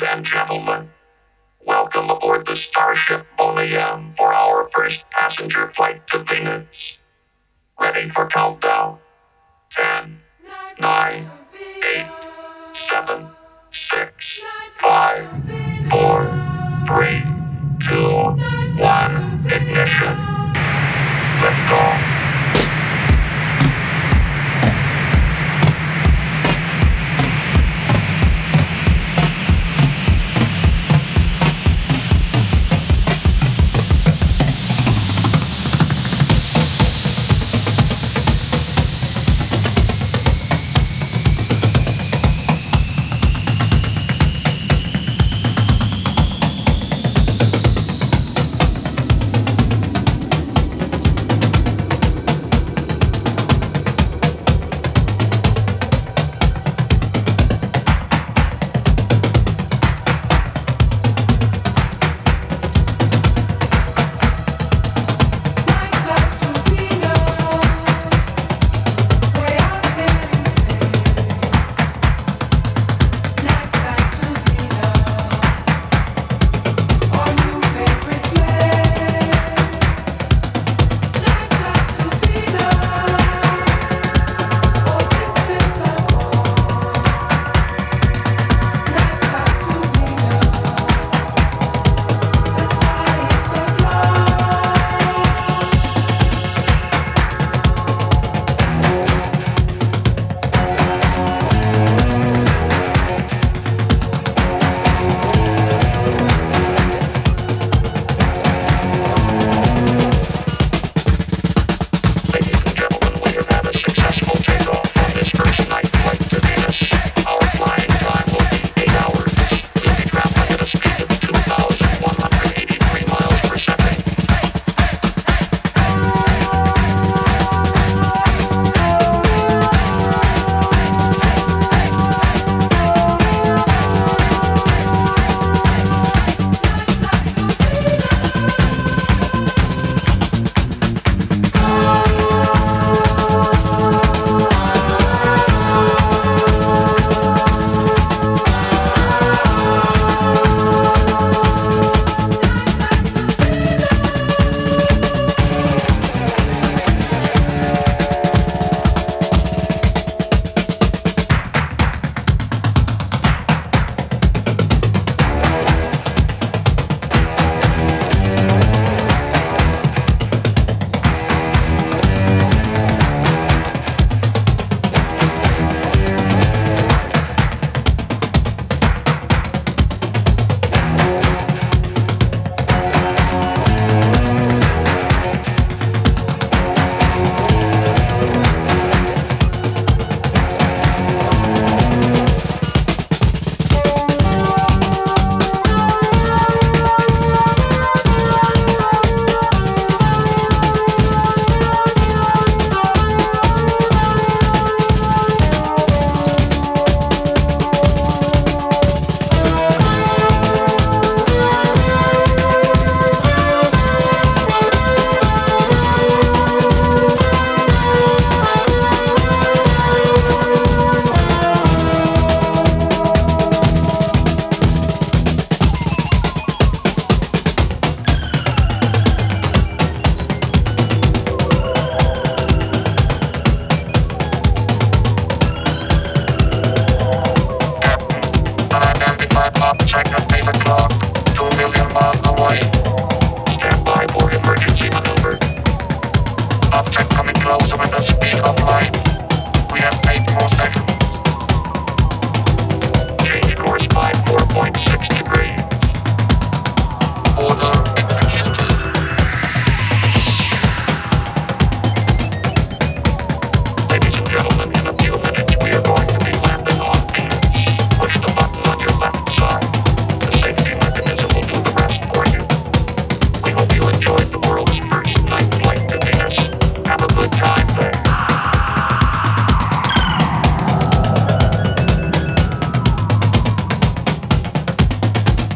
Ladies and gentlemen, welcome aboard the Starship Boneyam for our first passenger flight to Venus. Ready for countdown. 10, 9, 8, 7, 6, 5, 4, 3,